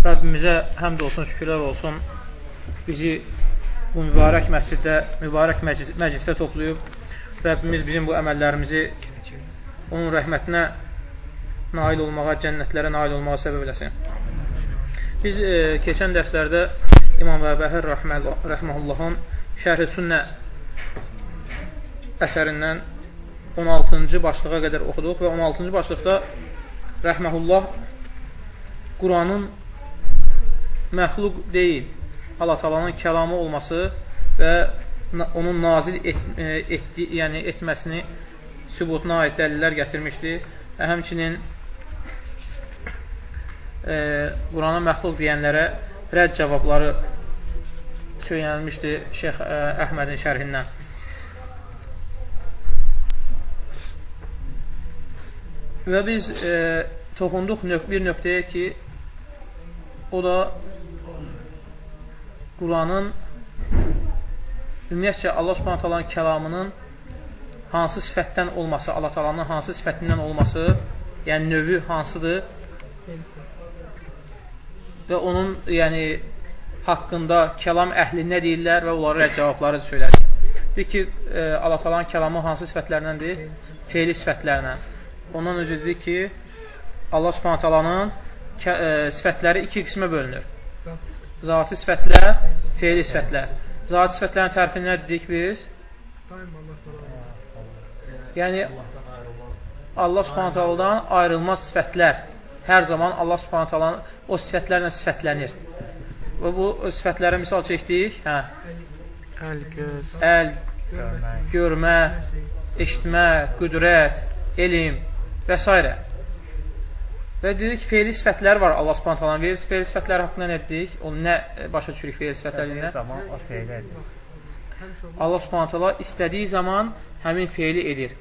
Rəbbimizə həmd olsun, şükürlər olsun. Bizi bu mübarək məsciddə, mübarək məclis, məclisdə toplayıb. Rəbbimiz bizim bu əməllərimizi onun rəhmətinə nail olmağa, cənnətlərə nail olmağa səbəb eləsin. Biz e, keçən dərslərdə İmam Əbəhər Rəhməhullahın Şərh-i Sünnə əsərindən 16-cı başlığa qədər oxuduq və 16-cı başlıqda Rəhməhullah Quranın məxluq deyil, Allah talanın kəlamı olması və onun nazil et, e, etdi, yəni etməsini sübutuna aid dəlillər gətirmişdi və həmçinin e, Qurana məxluq deyənlərə rədd cavabları söylənilmişdi Şeyx ə, e, Əhmədin şərhindən. Və biz e, toxunduq nöq bir nöqtəyə ki, o da Quranın ümumiyyətcə Allah Subhanahu taalanın kəlamının hansı sifətdən olması, Allah Taalanın hansı sifətindən olması, yəni növü hansıdır və onun yəni haqqında kəlam əhli nə deyirlər və onlara cavabları söylədik. Deyir ki, e, Allah Taalanın kəlamı hansı sifətlərindəndir? Feili sifətlərindən. Ondan öncə dedi ki, Allah Subhanahu taalanın e, sifətləri iki qismə bölünür. Zati sifətlər, feili sifətlər. Zati sifətlərin tərifini nə dedik biz? Yəni, Allah subhanətələrdən ayrılmaz sifətlər hər zaman Allah subhanətələrdən o sifətlərlə sifətlənir. Və bu sifətlərə misal çəkdik. Hə. Əl, göz, Əl, görmə, eşitmə, qüdrət, elm və s. Və dedik, feili sifətlər var Allah subhanət alanın verir. Feili sifətlər haqqında nə dedik? Onu nə başa düşürük feili sifətlərindən? zaman o feili edir. Allah subhanət alan istədiyi zaman həmin feili edir.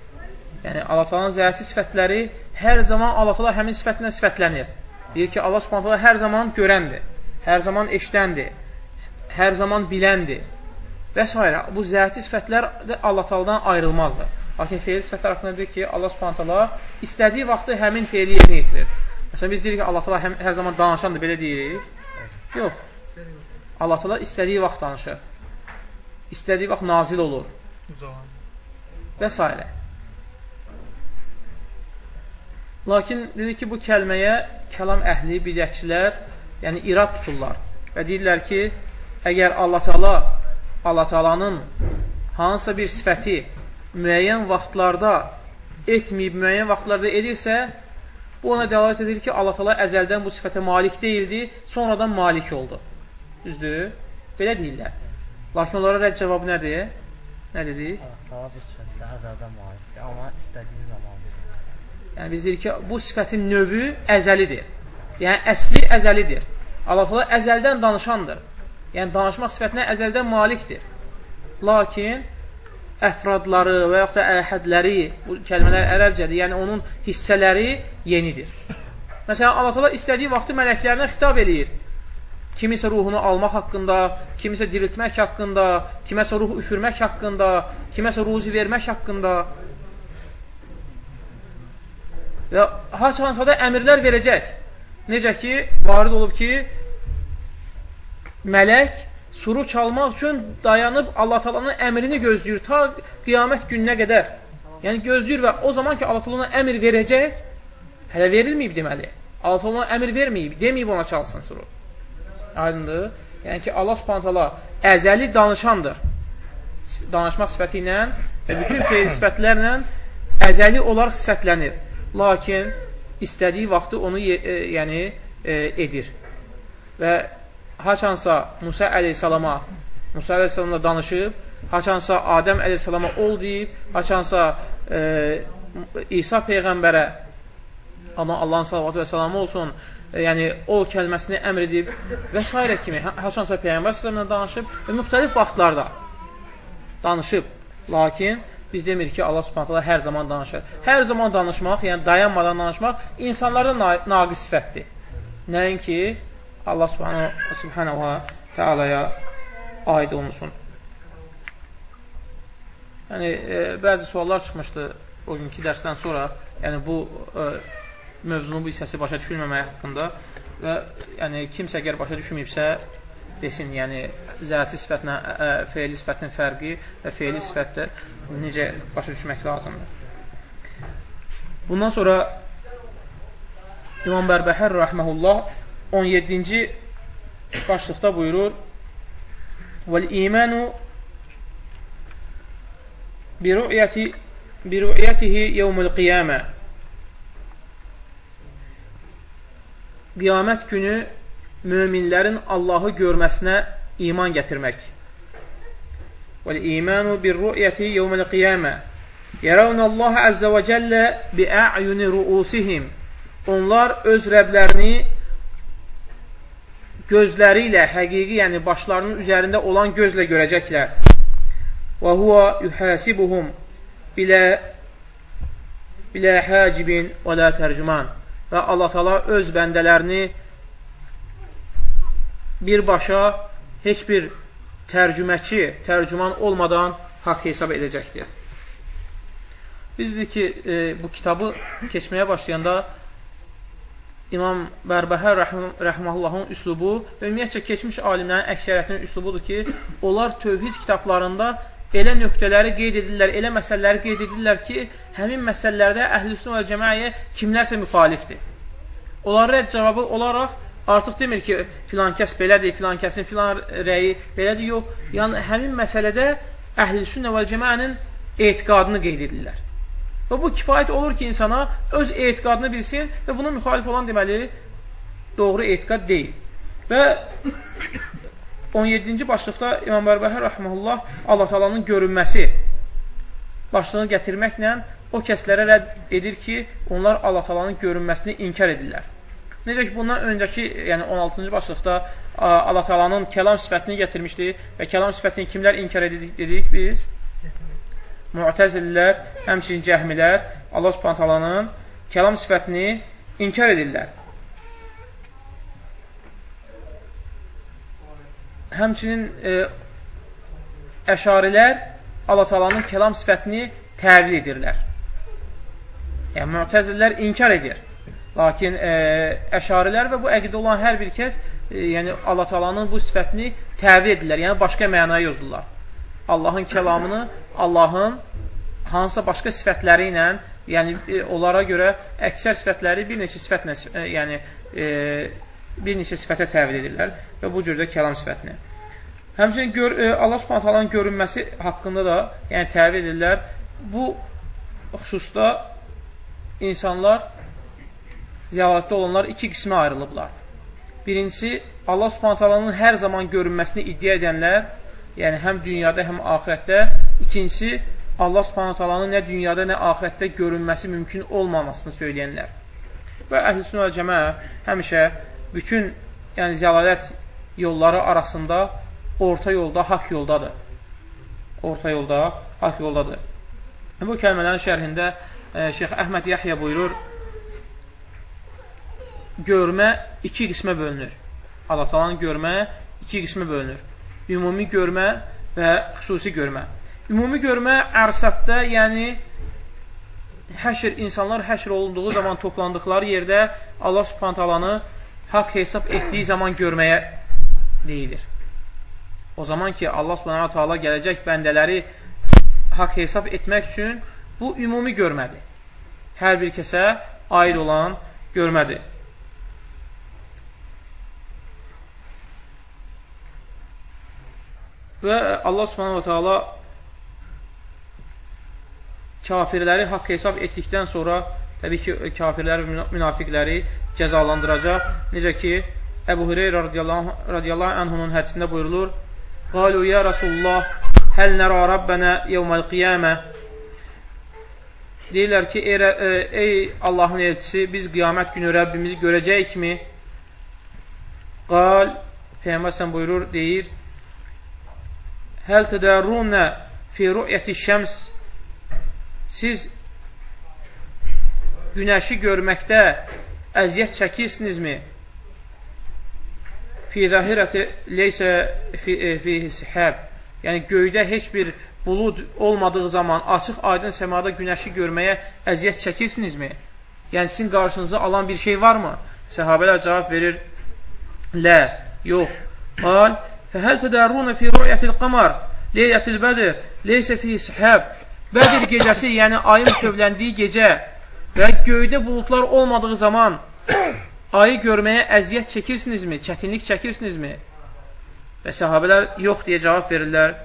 Yəni, Allah talanın zəti sifətləri hər zaman Allah talan həmin sifətlə sifətlənir. Deyir ki, Allah subhanət alan hər zaman görəndir, hər zaman eşdəndir, hər zaman biləndir və s. Bu zəti sifətlər də Allah taladan ayrılmazdır. Lakin feil sifətlər haqqında deyir ki, Allah subhanət alan istədiyi vaxtı həmin feili yerinə yetirir. Məsələn, biz deyirik ki, Allah təala hər zaman danışandır, belə deyirik. Yox. Allah təala istədiyi vaxt danışır. İstədiyi vaxt nazil olur. Və s. Lakin dedi ki, bu kəlməyə kəlam əhli, bidətçilər, yəni irad tuturlar. Və deyirlər ki, əgər Allah Teala Allah Teala'nın hansısa bir sifəti müəyyən vaxtlarda etməyib, müəyyən vaxtlarda edirsə, Bu ona dəlalət edir ki, Allah təala əzəldən bu sifətə malik deyildi, sonradan malik oldu. Düzdür? Belə deyirlər. Lakin onlara rədd cavabı nədir? Nə dedik? Allah bu sifətdə əzəldən malikdir, amma istədiyi zaman. Yəni biz deyirik ki, bu sifətin növü əzəlidir. Yəni əsli əzəlidir. Allah təala əzəldən danışandır. Yəni danışmaq sifətinə əzəldən malikdir. Lakin əfradları və yaxud da əhədləri, bu kəlmələr ərəbcədir, yəni onun hissələri yenidir. Məsələn, Allah təala istədiyi vaxtı mələklərinə xitab eləyir. Kimisə ruhunu almaq haqqında, kimisə diriltmək haqqında, kiməsə ruh üfürmək haqqında, kiməsə ruzi vermək haqqında və haçansa da əmirlər verəcək. Necə ki, varid olub ki, mələk suru çalmaq üçün dayanıb Allah talanın əmrini gözləyir ta qiyamət gününə qədər. Yəni gözləyir və o zaman ki Allah talanın əmr verəcək, hələ verilməyib deməli. Allah talanın əmr verməyib, deməyib ona çalsın suru. Aydındır? Yəni ki Allah subhanətələ əzəli danışandır. Danışmaq sifəti ilə və bütün feil sifətlərlə əzəli olaraq sifətlənir. Lakin istədiyi vaxtı onu e, yəni e, edir. Və haçansa Musa əleyhissalama Musa əleyhissalamla danışıb, haçansa Adəm əleyhissalama ol deyib, haçansa e, İsa peyğəmbərə Allah Allahın salavatı və salamı olsun, e, yəni ol kəlməsini əmr edib və s. kimi haçansa Peyğəmbər s.ə.və danışıb və müxtəlif vaxtlarda danışıb. Lakin biz demirik ki, Allah subhanətələ hər zaman danışır. Hər zaman danışmaq, yəni dayanmadan danışmaq insanlarda na naqis sifətdir. Nəinki Allah subhanələ teala'ya aid olunsun. Yəni, e, bəzi suallar çıxmışdı o günkü dərsdən sonra, yəni bu e, mövzunun bu hissəsi başa düşülməməyə haqqında və yəni kimsə əgər başa düşməyibsə desin, yəni zəti sifətlə ə, feili sifətin fərqi və feili sifətdə necə başa düşmək lazımdır. Bundan sonra İmam Bərbəhər rəhməhullah 17-ci başlıqda buyurur. Vəl-imanu bi ru'yatihi yevmul qiyamə. Qiyamət günü möminlərin Allahı görməsinə iman gətirmək. Vəl-imanu bir ru'yati yevməl qiyamə. Yəravun Allah əzzə və cəllə bi'a'yuni ru'usihim. Onlar öz rəblərini gözləri ilə, həqiqi, yəni başlarının üzərində olan gözlə görəcəklər. Və huvə yuhəsibuhum bilə, bilə həcibin və lə tərcüman. Və Allah tala öz bəndələrini birbaşa heç bir tərcüməçi, tərcüman olmadan haqq hesab edəcəkdir. Biz dedik ki, e, bu kitabı keçməyə başlayanda İmam Bərbəhər rəhməhullahın üslubu ümumiyyətcə keçmiş alimlərin əksəriyyətinin üslubudur ki, onlar tövhid kitablarında elə nöqtələri qeyd edirlər, elə məsələləri qeyd edirlər ki, həmin məsələlərdə əhl-i və cəməyə kimlərsə müxalifdir. Onların cavabı olaraq artıq demir ki, filan kəs belədir, filan kəsin filan rəyi belədir, yox. Yəni, həmin məsələdə əhl-i və cəmənin etiqadını qeyd edirlər. Və bu kifayət olur ki, insana öz etiqadını bilsin və buna müxalif olan deməli, doğru etiqad deyil. Və 17-ci başlıqda İmam Bərbəhər rəhməhullah Allah talanın görünməsi başlığını gətirməklə o kəslərə rədd edir ki, onlar Allah talanın görünməsini inkar edirlər. Necə ki, bundan öncəki, yəni 16-cı başlıqda Allah talanın kəlam sifətini gətirmişdi və kəlam sifətini kimlər inkar edik dedik biz? Mu'təzillər, həmçinin cəhmilər Allah subhantalanın kəlam sifətini inkar edirlər. Həmçinin e, əşarilər Allah talanın kəlam sifətini təvil edirlər. Yəni, mütəzillər inkar edir. Lakin e, əşarilər və bu əqidə olan hər bir kəs e, yəni Allah talanın bu sifətini təvil edirlər. Yəni, başqa mənaya yozurlar. Allahın kəlamını Allahın hansısa başqa sifətləri ilə, yəni e, onlara görə əksər sifətləri bir neçə sifətlə, e, yəni e, bir neçə sifətə təvil edirlər və bu cürdə kəlam sifətini. Həmçinin gör, e, Allah Subhanahu taalanın görünməsi haqqında da, yəni təvil edirlər. Bu xüsusda insanlar ziyarətdə olanlar iki qismə ayrılıblar. Birincisi, Allah Subhanahu taalanın hər zaman görünməsini iddia edənlər yəni həm dünyada, həm axirətdə. İkincisi, Allah subhanət nə dünyada, nə axirətdə görünməsi mümkün olmamasını söyləyənlər. Və əhl-i və cəmə həmişə bütün yəni, zəlalət yolları arasında orta yolda, haqq yoldadır. Orta yolda, haqq yoldadır. Bu kəlmələrin şərhində e, Şeyx Əhməd Yahya buyurur, görmə iki qismə bölünür. Allah görmə iki qismə bölünür ümumi görmə və xüsusi görmə. Ümumi görmə ərsatda, yəni həşr, insanlar həşr olunduğu zaman toplandıqları yerdə Allah subhantalanı haqq hesab etdiyi zaman görməyə deyilir. O zaman ki, Allah subhanətə gələcək bəndələri haqq hesab etmək üçün bu ümumi görmədir. Hər bir kəsə aid olan görmədir. Və Allah subhanahu wa ta'ala kafirləri haqq hesab etdikdən sonra təbii ki, kafirləri münafiqləri cəzalandıracaq. Necə ki, Əbu Hüreyrə radiyallahu, radiyallahu anhunun hədisində buyurulur, Qalu ya Rasulullah, həl nərə Rabbənə yevməl qiyamə Deyirlər ki, ey, ey Allahın elçisi, biz qiyamət günü Rəbbimizi görəcəyikmi? Qal, Peyyəmbər sən buyurur, deyir, Həl tədərrunə fi rü'yəti şəms Siz günəşi görməkdə əziyyət çəkirsinizmi? Fi zahirəti leysə fi, e, fi sihəb Yəni göydə heç bir bulud olmadığı zaman açıq aydın səmada günəşi görməyə əziyyət çəkirsinizmi? Yəni sizin qarşınıza alan bir şey varmı? Səhabələr cavab verir, Lə, yox. Qal, fəhəl tədərrunə fi rü'yətil qamar, leyyətil bədir, leysə fi sihəb. Bədir gecəsi, yəni ayın tövləndiyi gecə və göydə buludlar olmadığı zaman ayı görməyə əziyyət çəkirsinizmi, çətinlik çəkirsinizmi? Və səhabələr yox deyə cavab verirlər.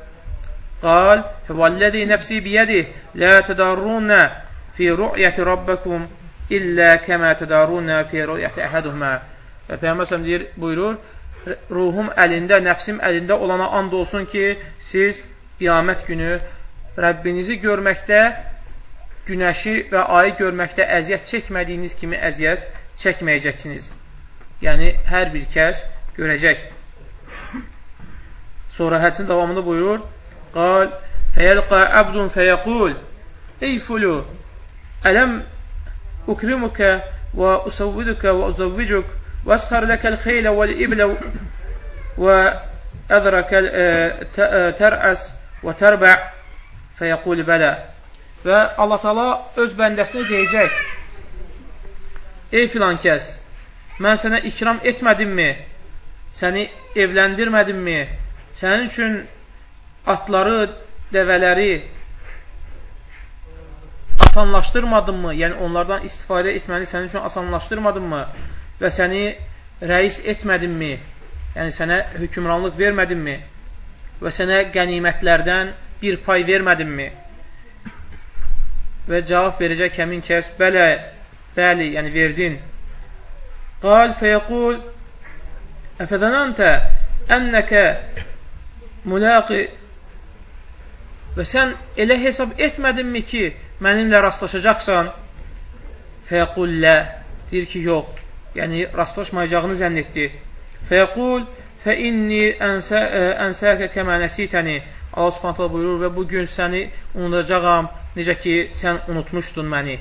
Qal, vəlləzi nəfsi biyədih, lə tədarrunə fi rü'yəti rabbəkum illə kəmə tədarunə fi rü'yəti əhəduhmə. Və Peyyəməsəm deyir, buyurur, ruhum əlində, nəfsim əlində olana and olsun ki, siz qiyamət günü Rəbbinizi görməkdə, günəşi və ayı görməkdə əziyyət çəkmədiyiniz kimi əziyyət çəkməyəcəksiniz. Yəni, hər bir kəs görəcək. Sonra hədsin davamında buyurur, Qal, fəyəlqə əbdun fəyəqul, Ey fulu, ələm ukrimukə və usavvidukə və uzavvicuk وأسخر لك الخيل والإبل وأذرك ترأس وتربع فيقول بلى və Allah Taala öz bəndəsinə deyəcək: Ey filan kəs, mən sənə ikram etmədimmi? Səni evləndirmədimmi? Sənin üçün atları, dəvələri, asanlaşdırmadımmı? Yəni, onlardan istifadə etməni sənin üçün asanlaşdırmadımmı? Və səni rəis etmədimmi? Yəni, sənə hökumranlıq vermədimmi? Və sənə qənimətlərdən bir pay vermədimmi? Və cavab verəcək həmin kəs, bələ, bəli, yəni verdin. Qal fəyəqul, əfədənəntə ənəkə mülaqi və sən elə hesab etmədinmi ki, mənimlə rastlaşacaqsan, fəyəqul lə, deyir ki, yox, yəni rastlaşmayacağını zənn etdi. Fəyəqul, fə inni ənsəkə kəmə nəsitəni, Allah subhanətlə buyurur və bugün səni unudacaqam, necə ki, sən unutmuşdun məni.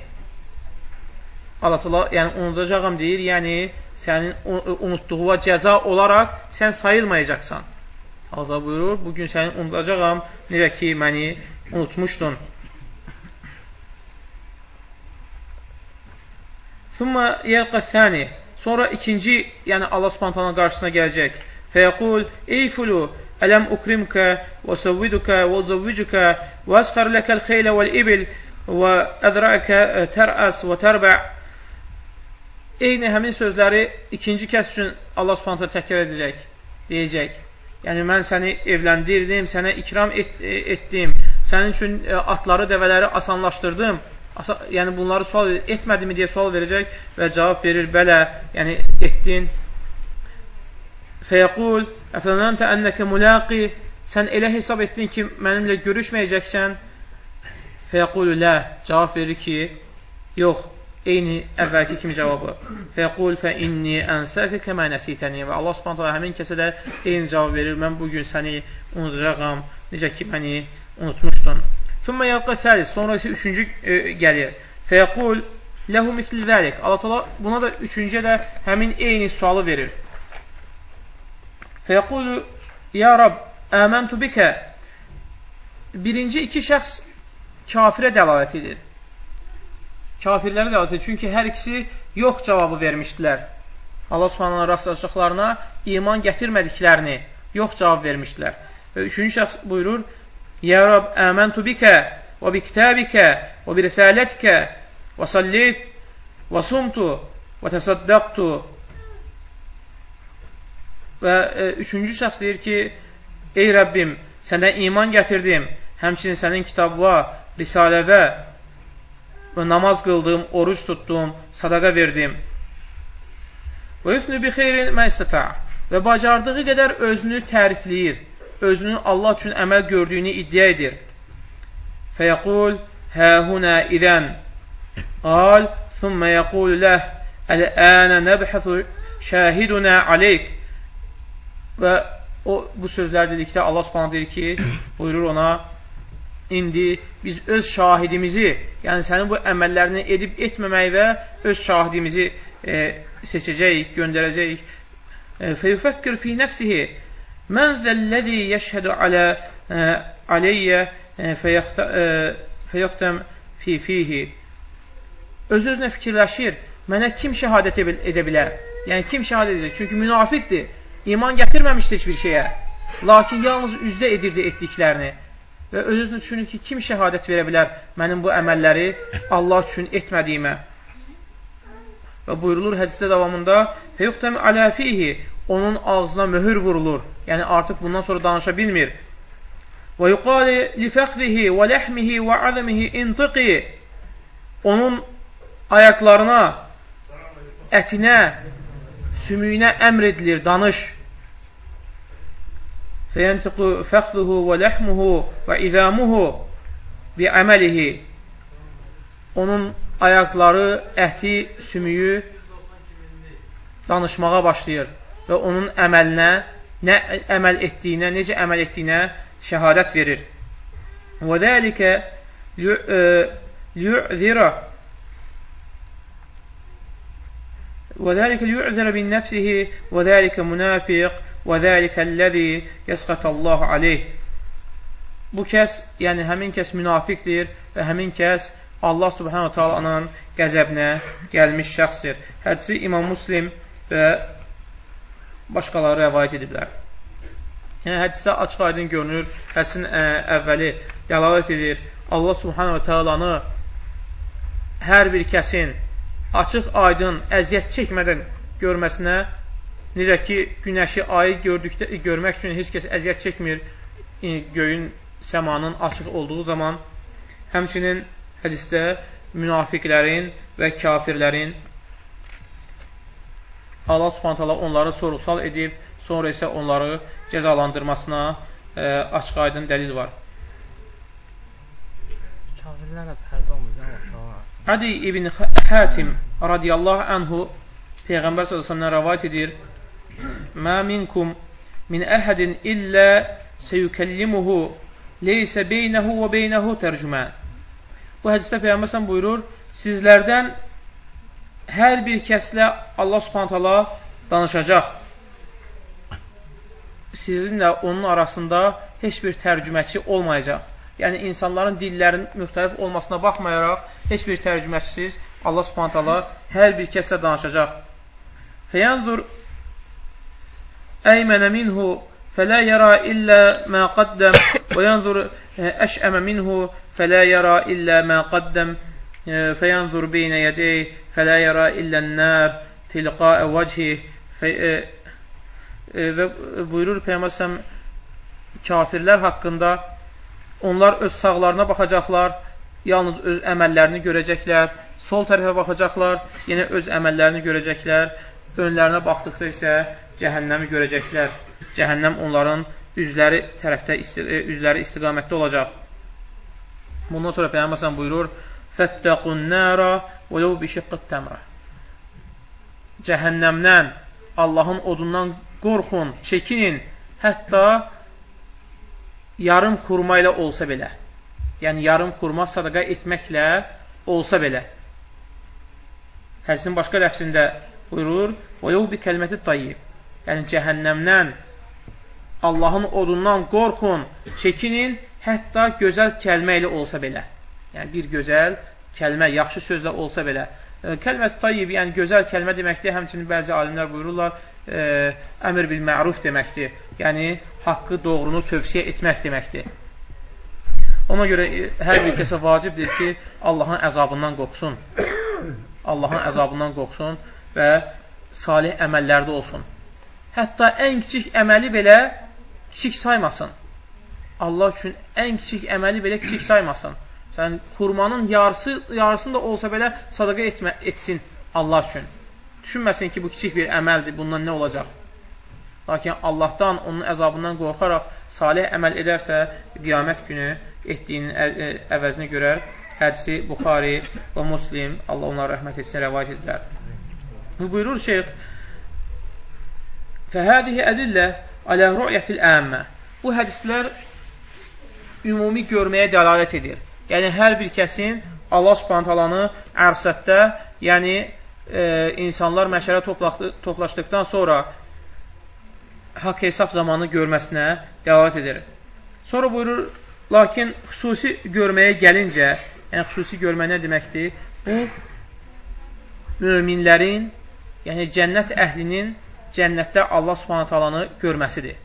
Allah yəni unudacağam deyir, yəni sənin unutduğuna cəza olaraq sən sayılmayacaqsan. Allah buyurur, bugün səni unudacağam, necə ki, məni unutmuşdun. Thumma yəlqə thani. Sonra ikinci, yəni Allah Subhanahu qarşısına gələcək. Fəyəqul: "Ey fulu, ələm ukrimkə və səvvidukə və zəvvicuka və əsxər ləkəl xeylə vəl ibil və əzrəkə tərəs və tərбə" Eyni həmin sözləri ikinci kəs üçün Allah Subhanahu təkrar edəcək, deyəcək. Yəni mən səni evləndirdim, sənə ikram et, etdim, sənin üçün e, atları, dəvələri asanlaşdırdım yəni bunları sual etmədimi deyə sual verəcək və cavab verir, bələ, yəni etdin. Fəyəqul, əfənəntə ənəkə mulaqi, sən elə hesab etdin ki, mənimlə görüşməyəcəksən. Fəyəqulu, lə, cavab verir ki, yox, eyni əvvəlki kimi cavabı. Fəyəqul fə inni ənsəkə kəmə nəsitəni və Allah subhanətə həmin kəsə də eyni cavab verir, mən bugün səni unudacaqam, necə ki, məni unutmuşdun. Sümmə yəlqə səlis, sonra isə üçüncü e, gəlir. Fəyəqul ləhu misli zəlik. Allah təala buna da üçüncüyə də həmin eyni sualı verir. Fəyəqulu ya Rab, əməntu bikə. Birinci iki şəxs kafirə dəlalət edir. Kafirlərə dəlalət edir. Çünki hər ikisi yox cavabı vermişdilər. Allah subhanallah rastlaşıqlarına iman gətirmədiklərini yox cavab vermişdilər. Və üçüncü şəxs buyurur, Ya Rab, əməntu bikə və bi kitabikə və bi risalətikə və sallit və sumtu və təsaddaqtu və e, üçüncü şəxs deyir ki, ey Rəbbim, sənə iman gətirdim, həmçinin sənin kitabla, risaləvə və namaz qıldım, oruc tutdum, sadaqa verdim. Və yüfnü bi xeyrin mən istətə və bacardığı qədər özünü tərifləyir özünün Allah üçün əməl gördüyünü iddia edir. Fəyəqul, həhunə idən. Qal, thümmə yəqul ləh, əl-ənə nəbhəfu şəhidunə aleyk. və o bu sözlər dedikdə Allah Subhanahu deyir ki, buyurur ona indi biz öz şahidimizi, yəni sənin bu əməllərini edib etməmək və öz şahidimizi e, seçəcəyik, göndərəcəyik. E, Fəyufəkkir fi nəfsihi mən zəlləzi yəşhədu alə e, aleyyə e, fəyəxtəm fi fihi öz-özünə fikirləşir, mənə kim şəhadət edə bilər? Yəni, kim şəhadət edir? Çünki münafiqdir, iman gətirməmişdir heç bir şeyə. Lakin yalnız üzdə edirdi etdiklərini. Və öz-özünü düşünür ki, kim şəhadət verə bilər mənim bu əməlləri Allah üçün etmədiyimə? Və buyurulur hədisdə davamında Feyuxtəm aləfihi onun ağzına möhür vurulur. Yəni artıq bundan sonra danışa bilmir. Və yuqali li fəxrihi və ləhmihi və azəmihi intiqi onun ayaqlarına, ətinə, sümüyünə əmr edilir, danış. Fəyəntiqu fəxruhu və ləhmuhu və izamuhu bi əməlihi onun ayaqları, əti, sümüyü danışmağa başlayır və onun əməlinə, nə əməl etdiyinə, necə əməl etdiyinə şəhadət verir. Və dəlikə liyu'zira e, və dəlikə liyu'zira bin nəfsihi və dəlikə münafiq və dəlikə ləzi yəsqətəllahu aleyh. Bu kəs, yəni həmin kəs münafiqdir və həmin kəs Allah subhanahu ta'alanın qəzəbinə gəlmiş şəxsdir. Hədisi İmam Muslim və başqaları rəvayət ediblər. Yəni, hədisdə açıq aydın görünür, hədisin ə, əvvəli dəlalət edir. Allah subhanahu taalanı hər bir kəsin açıq aydın əziyyət çəkmədən görməsinə, necə ki, günəşi, ayı gördükdə, görmək üçün heç kəs əziyyət çəkmir göyün, səmanın açıq olduğu zaman, həmçinin hədisdə münafiqlərin və kafirlərin Allah subhanətələ onları sorğusal edib, sonra isə onları cəzalandırmasına e, açıq aydın dəlil var. Kafirlərlə pərdə olmayacaq. Adi ibn Hatim radiyallahu anhu Peyğəmbər s.ə.v rəvayət edir Mə minkum min əhədin illə seyükəllimuhu leysə beynəhu və beynəhu tərcümən Bu hədisdə Peyğəmbər buyurur sizlərdən hər bir kəslə Allah subhanətələ danışacaq. Sizinlə onun arasında heç bir tərcüməçi olmayacaq. Yəni, insanların dillərinin müxtəlif olmasına baxmayaraq, heç bir tərcüməsiz Allah subhanətələ hər bir kəslə danışacaq. Fəyənzur əymənə minhu fələ yərə illə mə qaddəm və yənzur əşəmə minhu fələ yərə illə mə qaddəm fəyənzur beynə yədey fələ yərə illən-nər tilqaə vəchih və buyurur Peyğəmbər kafirlər haqqında onlar öz sağlarına baxacaqlar, yalnız öz əməllərini görəcəklər, sol tərəfə baxacaqlar, yenə öz əməllərini görəcəklər, önlərinə baxdıqda isə cəhənnəmi görəcəklər. Cəhənnəm onların üzləri tərəfdə üzləri istiqamətdə olacaq. Bundan sonra Peyğəmbər buyurur: Fəttəqun nəra və ləv bişiqqət təmrə. Cəhənnəmdən, Allahın odundan qorxun, çəkinin, hətta yarım xurma ilə olsa belə. Yəni, yarım xurma sadaqa etməklə olsa belə. Hədisin başqa ləfsində buyurur, və ləv bi kəlməti tayyib. Yəni, cəhənnəmdən, Allahın odundan qorxun, çəkinin, hətta gözəl kəlmə ilə olsa belə. Yəni, bir gözəl kəlmə, yaxşı sözlə olsa belə. E, Kəlmət tayyib, yəni gözəl kəlmə deməkdir. Həmçinin bəzi alimlər buyururlar, e, əmr bil məruf deməkdir. Yəni, haqqı, doğrunu tövsiyə etmək deməkdir. Ona görə e, hər bir kəsə vacibdir ki, Allahın əzabından qorxsun. Allahın əzabından qorxsun və salih əməllərdə olsun. Hətta ən kiçik əməli belə kiçik saymasın. Allah üçün ən kiçik əməli belə kiçik saymasın. Sən xurmanın yarısı, yarısını da olsa belə sadaqa etmə, etsin Allah üçün. Düşünməsin ki, bu kiçik bir əməldir, bundan nə olacaq? Lakin Allahdan, onun əzabından qorxaraq salih əməl edərsə, qiyamət günü etdiyinin əvəzini görər. Hədisi Buxari və Muslim, Allah onlara rəhmət etsin, rəvayət edilər. Bu buyurur şeyx, Fəhədihi ədillə alə ru'yətil əmmə. Bu hədislər ümumi görməyə dəlalət edir. Yəni, hər bir kəsin Allah subhantalanı ərsətdə, yəni e, insanlar məşərə toplaşdıqdan sonra haqq hesab zamanı görməsinə dəlalət edir. Sonra buyurur, lakin xüsusi görməyə gəlincə, yəni xüsusi görmə nə deməkdir? Bu, möminlərin, yəni cənnət əhlinin cənnətdə Allah subhanət alanı görməsidir.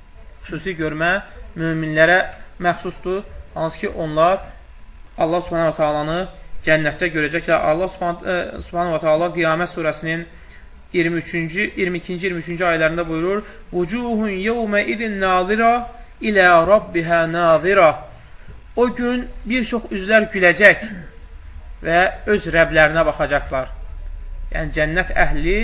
Xüsusi görmə möminlərə məxsusdur, hansı ki, onlar Allah subhanət alanı cənnətdə görəcəklər. Allah subhanət alanı qiyamət surəsinin 23-cü, 22-ci, 23-cü ayələrində buyurur: "Vucuhun yevmə idin nazira ilə rabbihə nazira." O gün bir çox üzlər güləcək və öz Rəblərinə baxacaqlar. Yəni cənnət əhli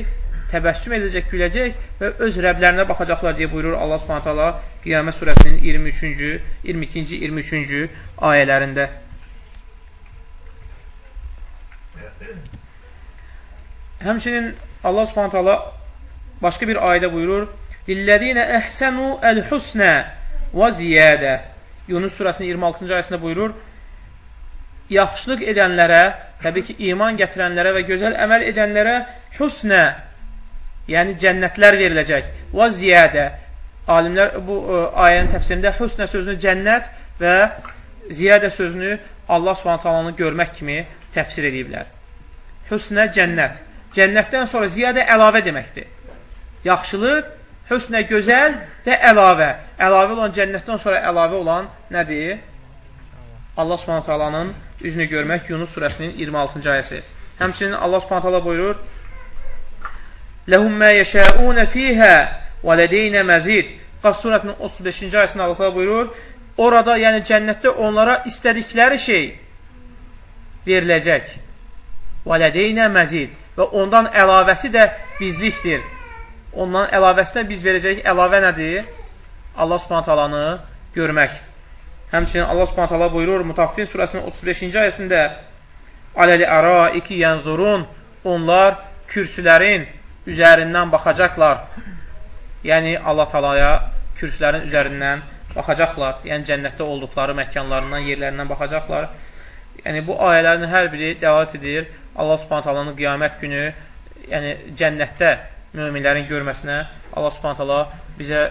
təbəssüm edəcək, güləcək və öz Rəblərinə baxacaqlar deyə buyurur Allah Subhanahu taala Qiyamət surəsinin 23-cü, 22-ci, 23-cü ayələrində. Həmçinin Allah Subhanahu taala başqa bir ayədə buyurur: "Lillezine ehsenu el-husna və ziyadə." Yunus surəsinin 26-cı ayəsində buyurur: Yaxşılıq edənlərə, təbii ki, iman gətirənlərə və gözəl əməl edənlərə husnə, yəni cənnətlər veriləcək. Və ziyadə. Alimlər bu ə, e, ayənin təfsirində husnə sözünü cənnət və ziyadə sözünü Allah Subhanahu görmək kimi təfsir ediblər. Husnə cənnət. Cənnətdən sonra ziyadə əlavə deməkdir. Yaxşılıq, hüsnə gözəl və əlavə. Əlavə olan cənnətdən sonra əlavə olan nədir? Allah subhanət alanın üzünü görmək Yunus surəsinin 26-cı ayəsi. Həmçinin Allah subhanət hala buyurur, Ləhum mə yəşəunə fiyhə və lədeynə məzid. Qaf surətinin 35-ci ayəsində Allah buyurur, orada, yəni cənnətdə onlara istədikləri şey veriləcək. Və lədeynə məzid və ondan əlavəsi də bizlikdir. Ondan əlavəsinə biz verəcəyik əlavə nədir? Allah subhanət alanı görmək. Həmçinin Allah subhanət hala buyurur Mutaffin surəsinin 35-ci ayəsində Aləli əra iki yənzurun Onlar kürsülərin üzərindən baxacaqlar. Yəni Allah talaya kürsülərin üzərindən baxacaqlar. Yəni cənnətdə olduqları məkanlarından, yerlərindən baxacaqlar. Yəni bu ayələrin hər biri dəvat edir Allah Subhanahu taalanın qiyamət günü, yəni cənnətdə möminlərin görməsinə Allah Subhanahu taala bizə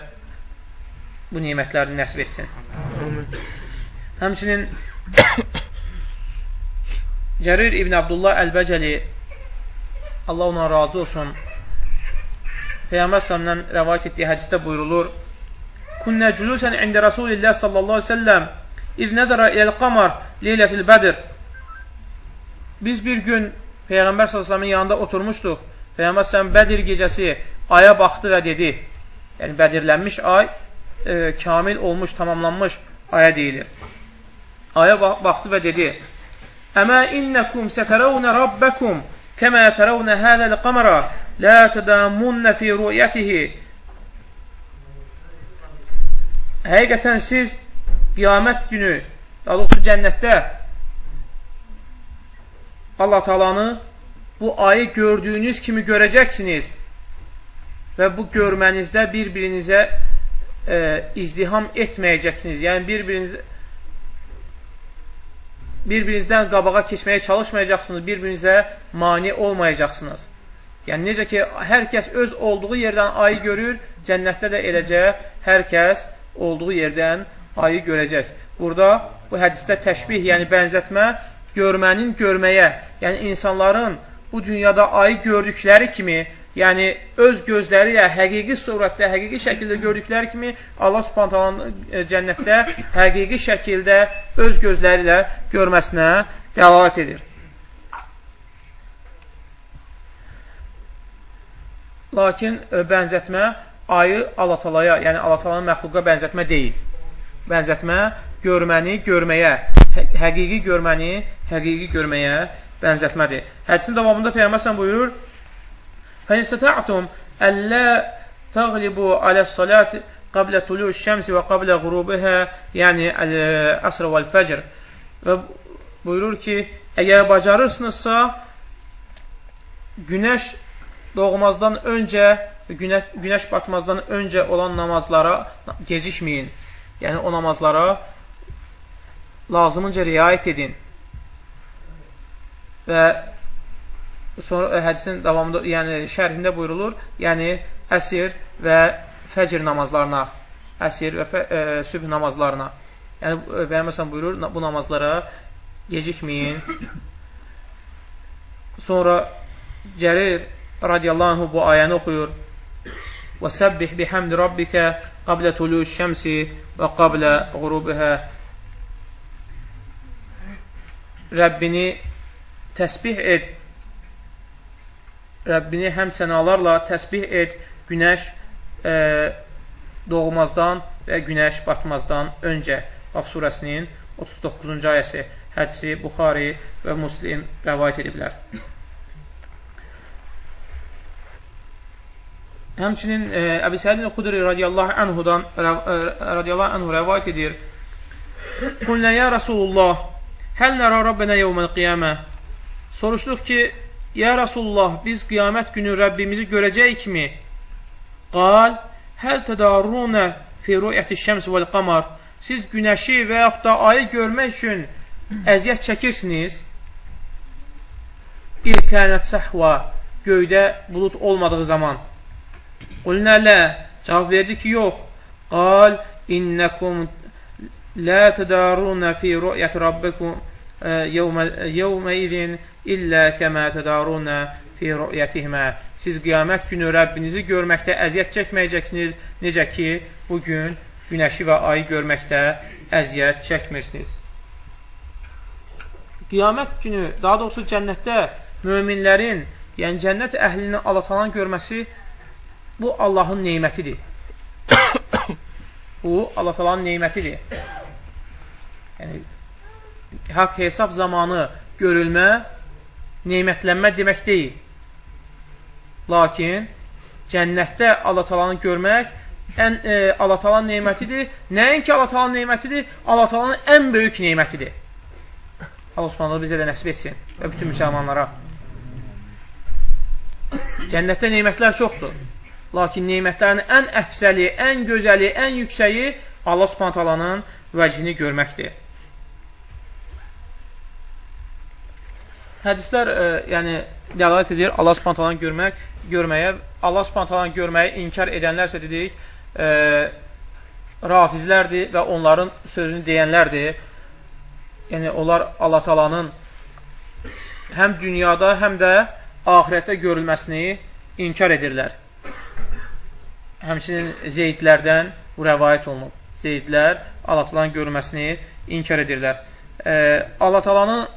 bu nemətləri nəsib etsin. Həmçinin Cərir İbn Abdullah Əl-Bəcəli Allah ona razı olsun Peyyambər sələmdən rəvayət etdiyi hədisdə buyurulur Künnə culusən ində Rasulillah sallallahu aleyhi ve sellem İz nəzərə iləl-qamar leylətil bədir Biz bir gün Peyğəmbər s.ə.v-in yanında oturmuşduq. Peyğəmbər s.ə.v Bədir gecəsi aya baxdı və dedi, yəni bədirlənmiş ay, e, kamil olmuş, tamamlanmış aya deyilir. Aya baxdı və dedi, Əmə innəkum sətərəvnə rabbəkum kəmə tərəvnə hədəl qamara lə tədəmunnə fi rüyətihi Həqiqətən siz qiyamət günü, daha doğrusu cənnətdə Allah talanı bu ayı gördüyünüz kimi görəcəksiniz və bu görmənizdə bir-birinizə e, izdiham etməyəcəksiniz. Yəni, bir-biriniz bir-birinizdən qabağa keçməyə çalışmayacaqsınız, bir-birinizə mani olmayacaqsınız. Yəni, necə ki, hər kəs öz olduğu yerdən ayı görür, cənnətdə də eləcə hər kəs olduğu yerdən ayı görəcək. Burada bu hədisdə təşbih, yəni bənzətmə görmənin görməyə, yəni insanların bu dünyada ayı gördükləri kimi, yəni öz gözləri ilə həqiqi surətdə, həqiqi şəkildə gördükləri kimi Allah subhantalanın e, cənnətdə həqiqi şəkildə öz gözləri ilə görməsinə dəlalət edir. Lakin e, bənzətmə ayı Allah-talaya, yəni Allah-talanın məxluqa bənzətmə deyil. Bənzətmə görməni görməyə, həqiqi görməni həqiqi görməyə bənzətmədir. Hədisin davamında Peyğəmbər buyurur: "Fəin stata'tum alla taghlibu alas-salat qabla tulu'uş şəmsi və qabla ghurubiha, yəni əsr və fəcr." Və buyurur ki, əgər bacarırsınızsa günəş doğmazdan öncə, günəş, günəş batmazdan öncə olan namazlara gecikməyin. Yəni, o namazlara lazımınca riayət edin. Və sonra hədisin davamında, yəni şərhində buyurulur, yəni əsir və fəcr namazlarına, əsir və fə, e, sübh namazlarına. Yəni və məsələn buyurur, bu namazlara gecikməyin. Sonra Cərir radiyallahu anhu bu ayəni oxuyur. Bihamdi rabbikə qablə tuluş şəmsi və qablə qurubihə Rəbbini təsbih et. Rəbbini həm sənalarla təsbih et günəş e, doğmazdan və günəş batmazdan öncə. Qaf surəsinin 39-cu ayəsi hədisi Buxari və Muslim rəvayət ediblər. Həmçinin e, Əbi Səədin Xudri radiyallahu anhudan e, radiyallahu anhu rəvayət edir. Qulnə ya Rasulullah, həl nərə Rabbənə yevməl qiyamə. Soruşduq ki, ya Rasulullah, biz qiyamət günü Rəbbimizi görəcəyikmi? Qal, həl tədarrunə fi rü'yəti şəms vəl qamar. Siz günəşi və yaxud da ayı görmək üçün əziyyət çəkirsiniz. İrkənət səhva, göydə bulut olmadığı zaman. Qulnə lə, cavab verdi ki, yox. Qal, innəkum lə tədarunə fi rü'yət rabbikum yevmə idin illə kəmə tədarunə fi rü'yətihmə. Siz qiyamət günü Rəbbinizi görməkdə əziyyət çəkməyəcəksiniz, necə ki, bugün günəşi və ayı görməkdə əziyyət çəkmirsiniz. Qiyamət günü, daha doğrusu cənnətdə möminlərin, yəni cənnət əhlinin alatalan görməsi Bu Allahın neymətidir. Bu Allah talanın neymətidir. Yəni, haqq hesab zamanı görülmə, neymətlənmə demək deyil. Lakin cənnətdə Allah talanı görmək ən e, Allah talanın neymətidir. Nəinki Allah talanın neymətidir, Allah talanın ən böyük neymətidir. Allah Subhanahu bizə də nəsib etsin və bütün müsəlmanlara. Cənnətdə neymətlər çoxdur. Lakin neymətlərin ən əfsəli, ən gözəli, ən yüksəyi Allah subhantalanın vəcini görməkdir. Hədislər e, yəni, dəlalət edir Allah subhantalanı görmək, görməyə. Allah subhantalanı görməyi inkar edənlərsə dedik, e, rafizlərdir və onların sözünü deyənlərdir. Yəni, onlar Allah talanın həm dünyada, həm də ahirətdə görülməsini inkar edirlər. Həmçinin Zeydlərdən bu rəvayət olunub. Zeydlər Allah-Talanın görülməsini inkar edirlər. E, Allah-Talanın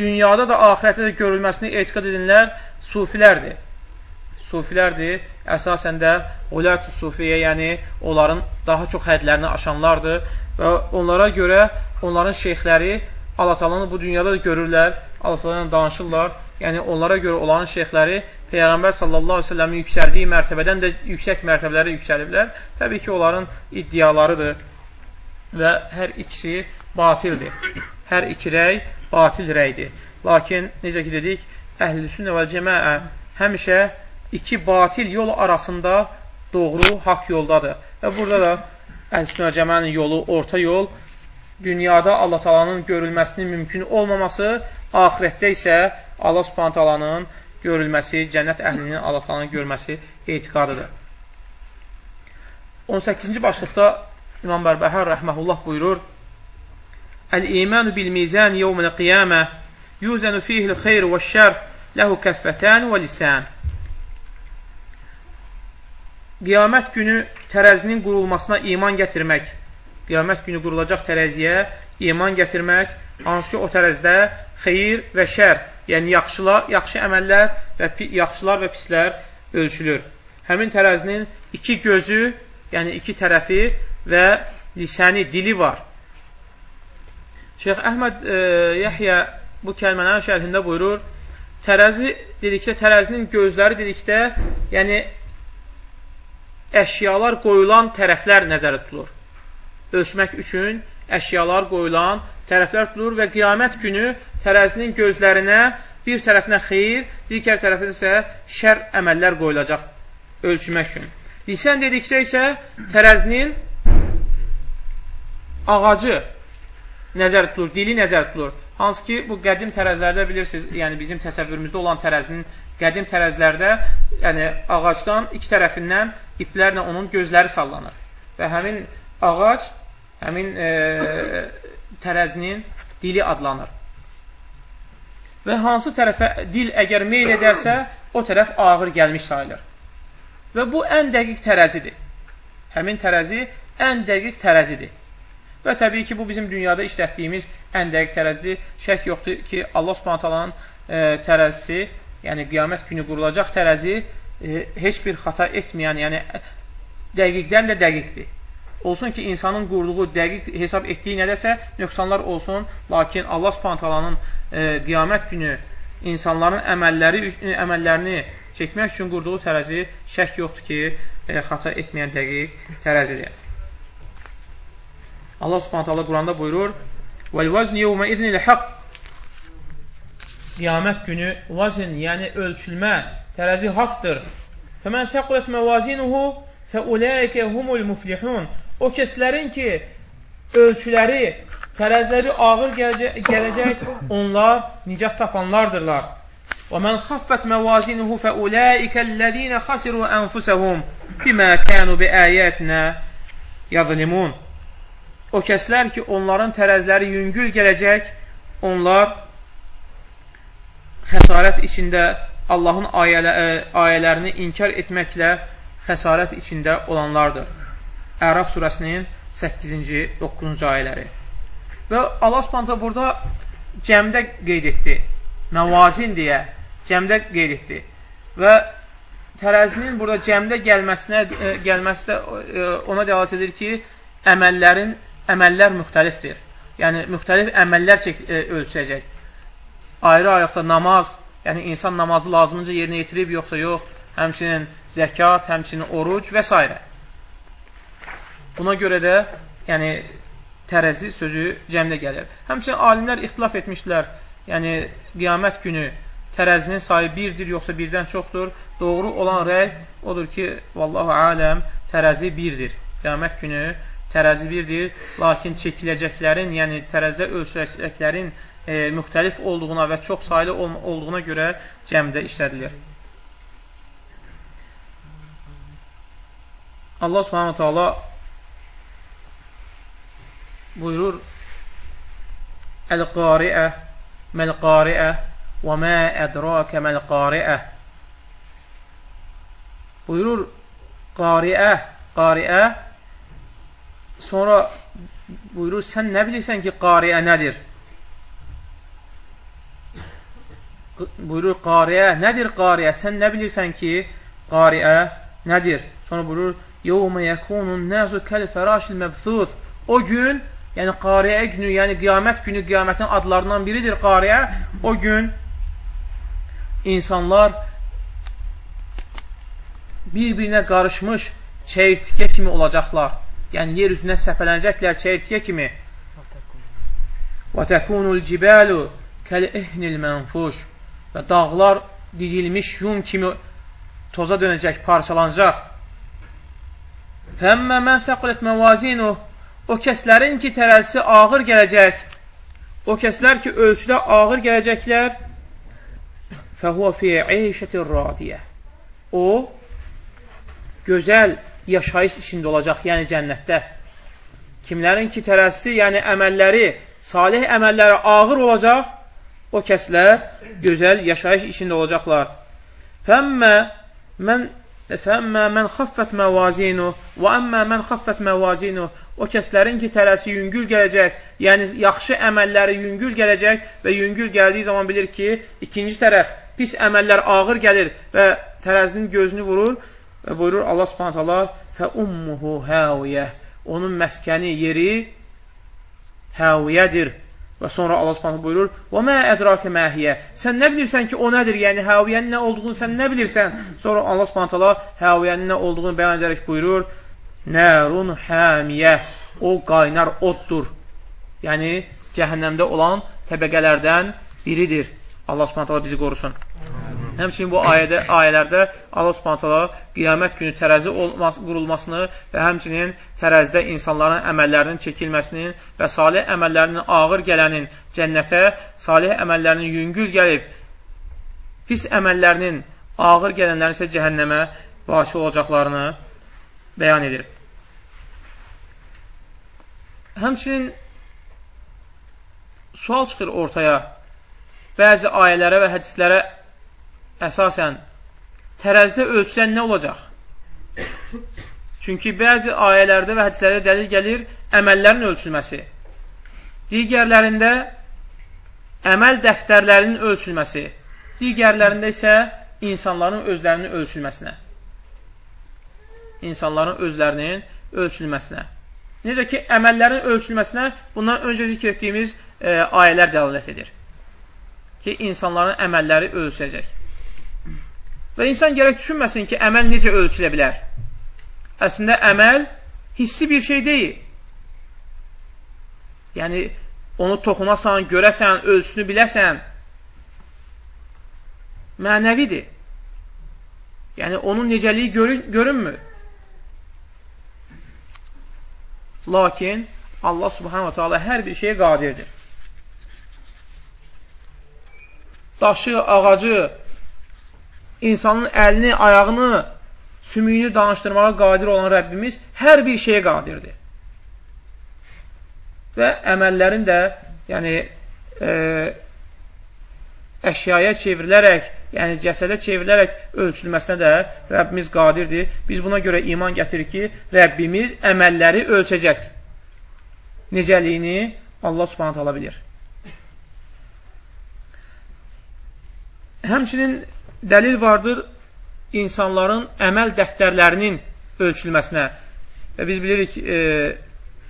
dünyada da, ahirətdə də görülməsini etiqat edinlər sufilərdir. Sufilərdir. Əsasən də ulət-ü sufiyə, yəni onların daha çox hədlərini aşanlardır və onlara görə onların şeyxləri Allah-Talanı bu dünyada da görürlər, Allah-Talanı danışırlar. Yəni, onlara görə olan şeyxləri Peyğəmbər sallallahu aleyhi ve selləmin yüksəldiyi mərtəbədən də yüksək mərtəbələrə yüksəliblər. Təbii ki, onların iddialarıdır və hər ikisi batildir. Hər iki rəy batil rəydir. Lakin, necə ki dedik, əhl-i sünnə və cəməə həmişə iki batil yol arasında doğru, haqq yoldadır. Və burada da əhl-i sünnə cəməənin yolu, orta yol, dünyada Allah talanın görülməsinin mümkün olmaması, ahirətdə isə Allah subhantalanın görülməsi, cənnət əhlinin Allah talanın görməsi etiqadıdır. 18-ci başlıqda İmam Bərbəhər rəhməhullah buyurur, Bil-mizan yevməl qiyamə yuzanu fihil xeyr və şər ləhu kəffətən və lisən. Qiyamət günü tərəzinin qurulmasına iman gətirmək, qiyamət günü qurulacaq tərəziyə iman gətirmək, hansı ki o tərəzdə xeyir və şər, yəni yaxşılar, yaxşı əməllər və yaxşılar və pislər ölçülür. Həmin tərəzinin iki gözü, yəni iki tərəfi və lisəni, dili var. Şeyx Əhməd e, Yəhyə bu kəlmələrin şərhində buyurur, tərəzi dedikdə, tərəzinin gözləri dedikdə, yəni əşyalar qoyulan tərəflər nəzərə tutulur. Ölçmək üçün əşyalar qoyulan tərəflər tutulur və qiyamət günü tərəzinin gözlərinə bir tərəfinə xeyir, digər tərəfinə isə şər əməllər qoyulacaq ölçmək üçün. Lisən dediksə isə tərəzinin ağacı nəzər tutulur, dili nəzər tutulur. Hansı ki, bu qədim tərəzlərdə bilirsiniz, yəni bizim təsəvvürümüzdə olan tərəzinin qədim tərəzlərdə yəni ağacdan iki tərəfindən iplərlə onun gözləri sallanır. Və həmin ağac, həmin e, tərəzinin dili adlanır. Və hansı tərəfə dil əgər meyl edərsə, o tərəf ağır gəlmiş sayılır. Və bu ən dəqiq tərəzidir. Həmin tərəzi ən dəqiq tərəzidir. Və təbii ki, bu bizim dünyada işlətdiyimiz ən dəqiq tərəzidir. Şək yoxdur ki, Allah subhantalanın e, tərəzisi, yəni qiyamət günü qurulacaq tərəzi e, heç bir xata etməyən, yəni dəqiqdən də dəqiqdir. Olsun ki, insanın qurduğu, dəqiq hesab etdiyi nədəsə nöqsanlar olsun, lakin Allah subhantalanın e, qiyamət günü insanların əməlləri, əməllərini çəkmək üçün qurduğu tərəzi şək yoxdur ki, e, xata etməyən dəqiq tərəzidir. Allah subhanət hala Quranda buyurur وَالْوَزْنِ يَوْمَ اِذْنِ الْحَقِّ Qiyamət günü vazin, yəni ölçülmə, tərəzi haqdır. فَمَنْ ثَقُلَتْ مَوَازِنُهُ فَأُولَٰئِكَ هُمُ الْمُفْلِحُونَ O kəslərin ki, ölçüləri, tərəzləri ağır gələcək, gələcək onlar nicat tapanlardırlar. وَمَنْ خَفَّتْ مَوَازِنُهُ فَأُولَٰئِكَ الَّذ۪ينَ خَسِرُوا أَنفُسَهُمْ بِمَا كَانُوا بِآيَاتِنَا يَظْلِمُونَ O kəslər ki, onların tərəzləri yüngül gələcək, onlar xəsarət içində Allahın ayələ, e, ayələrini inkar etməklə xəsarət içində olanlardır. Əraf surəsinin 8-ci, 9-cu ayələri. Və Allah Subhanahu burada cəmdə qeyd etdi. Məvazin deyə cəmdə qeyd etdi. Və tərəzinin burada cəmdə gəlməsinə e, gəlməsi də e, ona dəlalət edir ki, əməllərin əməllər müxtəlifdir. Yəni, müxtəlif əməllər çək, e, ölçəcək. Ayrı-ayrıqda namaz, yəni insan namazı lazımınca yerinə yetirib, yoxsa yox, həmçinin zəkat, həmçinin oruc və s. Buna görə də, yəni, tərəzi sözü cəmdə gəlir. Həmçinin alimlər ixtilaf etmişlər, yəni, qiyamət günü tərəzinin sayı birdir, yoxsa birdən çoxdur. Doğru olan rəy odur ki, vallahu aləm, tərəzi birdir. Qiyamət günü tərəzi birdir, lakin çəkiləcəklərin, yəni tərəzə ölçüləcəklərin e, müxtəlif olduğuna və çox saylı ol olduğuna görə cəmdə işlədilir. Allah subhanahu ta'ala buyurur Əl-qariə məl-qariə və mə ədrakə məl-qariə buyurur qariə qariə Sonra buyurur, sən nə bilirsən ki, qariyə nədir? Buyurur, qariyə nədir qariyə? Sən nə bilirsən ki, qariyə nədir? Sonra buyurur, yevmə yəkunun nəzu kəl fərashil məbthud. O gün, yəni qariyə günü, yəni qiyamət günü, qiyamətin adlarından biridir qariyə. O gün insanlar bir-birinə qarışmış çəyirtikə kimi olacaqlar yəni yer üzünə səpələnəcəklər çəyirtiyə kimi. Və təkunul cibəlu kəl-ehnil mənfuş və dağlar didilmiş yum kimi toza dönəcək, parçalanacaq. Fəmmə mən fəqlət məvazinu o kəslərin ki, tərəzisi ağır gələcək, o kəslər ki, ölçüdə ağır gələcəklər, fəhvə fi eyşətir radiyə. O, gözəl yaşayış içində olacaq, yəni cənnətdə. Kimlərin ki, tərəzisi, yəni əməlləri, salih əməlləri ağır olacaq, o kəslər gözəl yaşayış içində olacaqlar. Fəmmə mən fəmmə mən xaffət məvazinu və əmmə mən xaffət məvazinu o kəslərin ki, tərəsi yüngül gələcək, yəni yaxşı əməlləri yüngül gələcək və yüngül gəldiyi zaman bilir ki, ikinci tərəf pis əməllər ağır gəlir və tərəzinin gözünü vurur Və buyurur Allah subhanət Allah Fə ummuhu həviyə Onun məskəni yeri həviyədir. Və sonra Allah subhanət buyurur Və mə ədrakə məhiyyə Sən nə bilirsən ki, o nədir? Yəni həviyyənin nə olduğunu sən nə bilirsən? Sonra Allah subhanət Allah həviyyənin nə olduğunu bəyan edərək buyurur Nərun həmiyə O qaynar oddur. Yəni, cəhənnəmdə olan təbəqələrdən biridir. Allah subhanətələ bizi qorusun. Həmçinin bu ayədə, ayələrdə Allah subhanətələ qiyamət günü tərəzi olmaz, qurulmasını və həmçinin tərəzidə insanların əməllərinin çəkilməsinin və salih əməllərinin ağır gələnin cənnətə, salih əməllərinin yüngül gəlib, pis əməllərinin ağır gələnlərin isə cəhənnəmə vasi olacaqlarını bəyan edir. Həmçinin sual çıxır ortaya bəzi ayələrə və hədislərə əsasən tərəzidə ölçülən nə olacaq? Çünki bəzi ayələrdə və hədislərdə dəlil gəlir əməllərin ölçülməsi. Digərlərində əməl dəftərlərinin ölçülməsi. Digərlərində isə insanların özlərinin ölçülməsinə. İnsanların özlərinin ölçülməsinə. Necə ki, əməllərin ölçülməsinə bundan öncə zikr etdiyimiz e, ayələr dəlalət edir. Ki, insanların əməlləri ölçəcək. Və insan gərək düşünməsin ki, əməl necə ölçülə bilər? Əslində, əməl hissi bir şey deyil. Yəni, onu toxunasan, görəsən, ölçünü biləsən, mənəvidir. Yəni, onun necəliyi görün, görünmür. Lakin, Allah subhanahu ta'ala hər bir şeyə qadirdir. Daşı, ağacı, insanın əlini, ayağını, sümüyünü danışdırmağa qadir olan Rəbbimiz hər bir şeyə qadirdir. Və əməllərin də yəni, e, əşyaya çevrilərək, yəni cəsədə çevrilərək ölçülməsinə də Rəbbimiz qadirdir. Biz buna görə iman gətirik ki, Rəbbimiz əməlləri ölçəcək. Necəliyini Allah subhanət ala bilir. Həmçinin dəlil vardır insanların əməl dəftərlərinin ölçülməsinə. Və biz bilirik, e,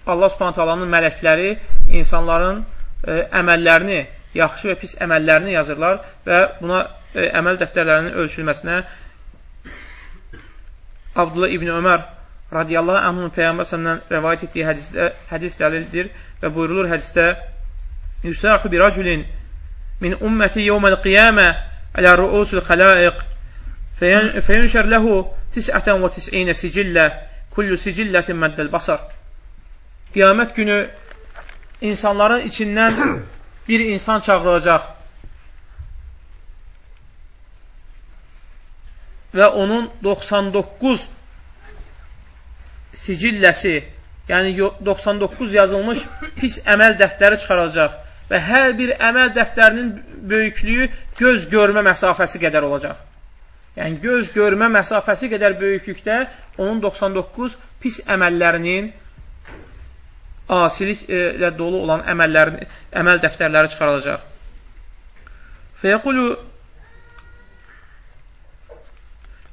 Allah subhanət alanın mələkləri insanların e, əməllərini, yaxşı və pis əməllərini yazırlar və buna e, əməl dəftərlərinin ölçülməsinə Abdullah İbni Ömər radiyallahu anhunun Peyyambər səndən rəvayət etdiyi hədisdə, hədis dəlildir və buyurulur hədisdə Yüsəxü bir rəculin min ümməti yevməl qiyamə على رؤوس الخلائق فينشر له تسعة وتسعين sicillə kullu sicillətin məddəl basar Qiyamət günü insanların içindən bir insan çağırılacaq və onun 99 sicilləsi yəni 99 yazılmış pis əməl dəftəri çıxarılacaq və hər bir əməl dəftərinin böyüklüyü göz görmə məsafəsi qədər olacaq. Yəni, göz görmə məsafəsi qədər böyüklükdə onun 99 pis əməllərinin asiliklə dolu olan əməllərin, əməl dəftərləri çıxarılacaq. Fəyəqulu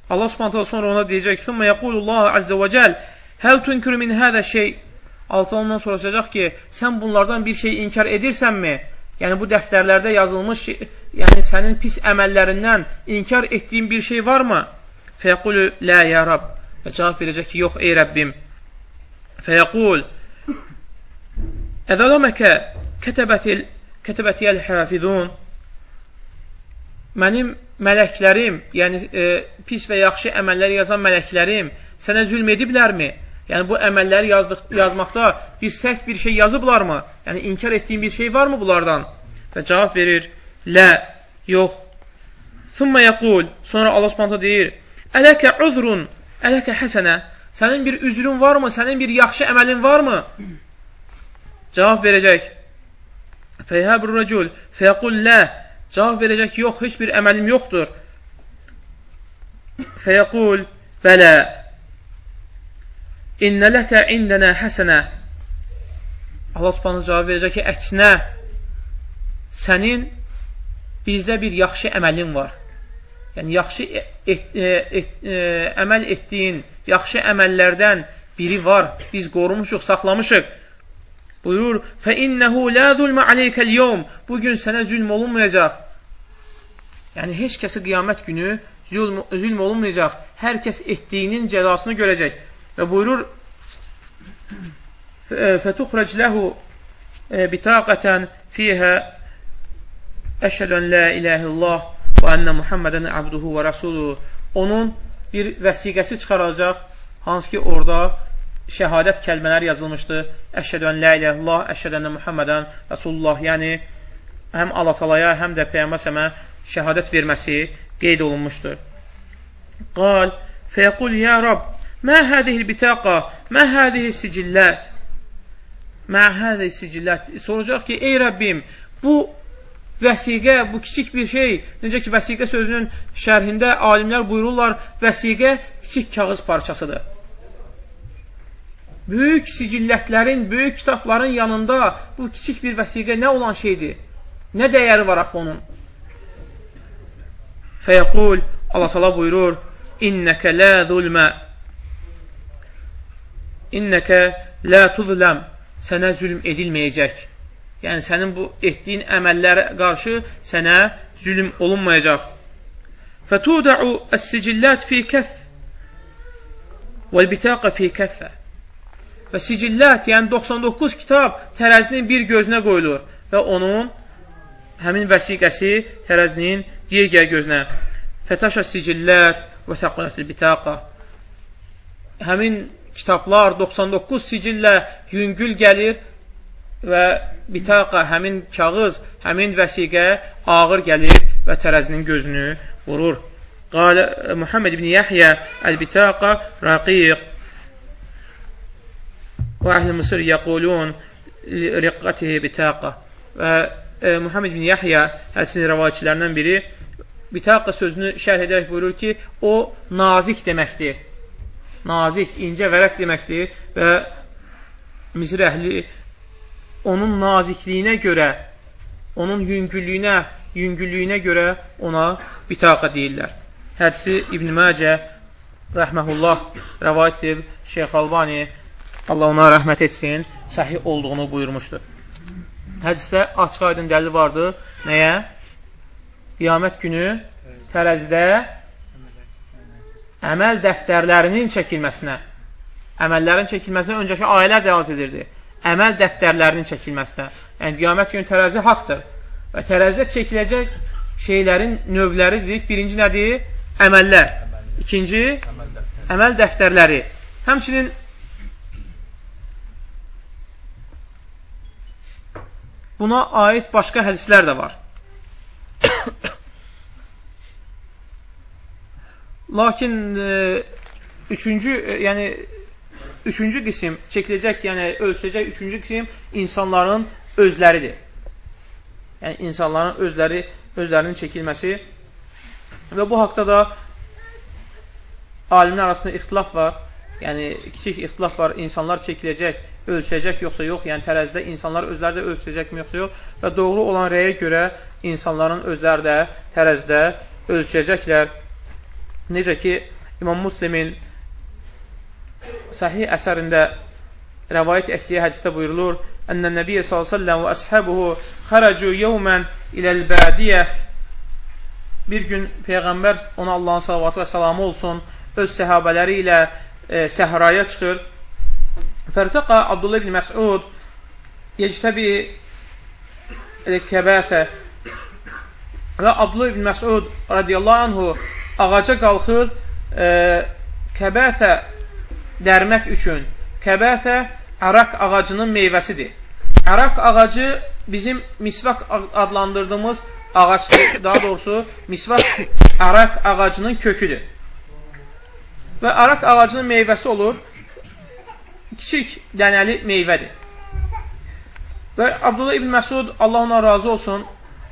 Allah subhanətə sonra ona deyəcək, Thumma yəqulullahu azze və cəl, Həl tünkürü min hədə şey Altı ondan soruşacaq ki, sən bunlardan bir şey inkar edirsənmi? Yəni, bu dəftərlərdə yazılmış, yəni sənin pis əməllərindən inkar etdiyin bir şey varmı? Fəyəqulü, lə, ya Rab. Və cavab verəcək ki, yox, ey Rəbbim. Fəyəqul, Əzələməkə kətəbətiyəl həfizun Mənim mələklərim, yəni e, pis və yaxşı əməlləri yazan mələklərim sənə zülm ediblərmi? Yəni bu əməlləri yazdıq, yazmaqda bir səhv bir şey yazıblarmı? Yəni inkar etdiyin bir şey varmı bunlardan? Və cavab verir, lə, yox. Thumma yəqul, sonra Allah subhanətə deyir, ələkə uzrun, ələkə həsənə, sənin bir üzrün varmı, sənin bir yaxşı əməlin varmı? Cavab verəcək, fəyhəbur rəcul, fəyəqul lə, cavab verəcək, yox, heç bir əməlim yoxdur. Fəyəqul, bələ, İnnə ləkə indənə həsənə Allah subhanə cavab verəcək ki, əksinə sənin bizdə bir yaxşı əməlin var. Yəni, yaxşı et, et, et, e, əməl etdiyin yaxşı əməllərdən biri var. Biz qorumuşuq, saxlamışıq. Buyurur, فَإِنَّهُ لَا ظُلْمَ عَلَيْكَ الْيَوْمِ Bugün sənə zülm olunmayacaq. Yəni, heç kəsi qiyamət günü zülm, zülm olunmayacaq. Hər kəs etdiyinin cəzasını görəcək. Və buyurur, فَتُخْرَجْ لَهُ بِتَاقَةً فِيهَا Əşhədu ən la ilahə illallah və ənə Muhammedən abduhu və rasuluhu. Onun bir vəsiqəsi çıxaracaq, hansı ki orada şəhadət kəlmələri yazılmışdı. Əşhədu ən la ilahə illallah, əşhədu ənə Muhammedən rasulullah. Yəni həm Allah talaya, həm də Peyğəmbər səmə şəhadət verməsi qeyd olunmuşdur. Qal, fəyəqul, ya Rab, mə hədihi bitaqa, mə hədihi sicillət, mə hədihi sicillət. Soracaq ki, ey Rəbbim, bu vəsiqə, bu kiçik bir şey, necə ki, vəsiqə sözünün şərhində alimlər buyururlar, vəsiqə kiçik kağız parçasıdır. Böyük sicillətlərin, böyük kitabların yanında bu kiçik bir vəsiqə nə olan şeydir? Nə dəyəri var axı onun? Fəyəqul, Allah tala buyurur, İnnəkə lə zulmə İnnəkə lə tuzləm Sənə zülm edilməyəcək. Yəni, sənin bu etdiyin əməllərə qarşı sənə zülm olunmayacaq. Fətudəu əs-sicillət fi kəff vəl-bitaqə fi kəffə və sicillət, yəni 99 kitab tərəzinin bir gözünə qoyulur və onun həmin vəsiqəsi tərəzinin digər gözünə. Fətəşə sicillət və səqunətül bitaqa. Həmin kitablar 99 sicillə yüngül gəlir və bitaqa, həmin kağız, həmin vəsiqə ağır gəlir və tərəzinin gözünü vurur. Qalə Muhammed ibn Yahya əl-bitaqa raqiq və əhl-i Mısır yəqulun riqqatihi bitaqa və e, Muhammed ibn Yahya hədisinin rəvayətçilərindən biri bitaqa sözünü şərh edərək buyurur ki, o nazik deməkdir. Nazik, incə vərəq deməkdir və Misir əhli onun nazikliyinə görə, onun yüngüllüyünə, yüngüllüyünə görə ona bitaqa deyirlər. Hədisi İbn Məcə rəhməhullah rəvayət edib Şeyx Albani Allah ona rəhmət etsin, səhih olduğunu buyurmuşdur. Hədisdə açıq aydın dəlil vardır. Nəyə? Qiyamət günü tərəzidə əməl dəftərlərinin çəkilməsinə, əməllərin çəkilməsinə öncəki ayələr dəlat edirdi. Əməl dəftərlərinin çəkilməsinə. Yəni, qiyamət günü tərəzi haqdır. Və tərəzidə çəkiləcək şeylərin növləri dedik. Birinci nədir? Əməllər. İkinci, əməl dəftərləri. Həmçinin buna aid başqa hədislər də var. Lakin e, üçüncü, e, yəni üçüncü qisim çəkiləcək, yəni ölçəcək üçüncü qisim insanların özləridir. Yəni insanların özləri, özlərinin çəkilməsi və bu haqda da alimlər arasında ixtilaf var. Yəni kiçik ixtilaf var. İnsanlar çəkiləcək, ölçəcək yoxsa yox, yəni tərəzidə insanlar özləri də ölçəcəkmi yoxsa yox və doğru olan rəyə görə insanların özləri də tərəzidə ölçəcəklər. Necə ki, İmam Muslimin səhih əsərində rəvayət etdiyi hədisdə buyurulur, Ənnə Nəbiyyə s.ə.v və əshabuhu xərəcu yevmən iləl-bədiyə Bir gün Peyğəmbər, ona Allahın salavatı və salamı olsun, öz səhabələri ilə e, səhraya çıxır. Fərtəqa Abdullah ibn Məsud yectəbi kəbəfə və Abdullah ibn Məsud radiyallahu anhu ağaca qalxır e, kəbəfə dərmək üçün. Kəbəfə əraq ağacının meyvəsidir. Əraq ağacı bizim misvaq adlandırdığımız ağacdır, daha doğrusu misvaq əraq ağacının köküdür. Və əraq ağacının meyvəsi olur, kiçik dənəli meyvədir. Və Abdullah ibn Məsud, Allah ona razı olsun,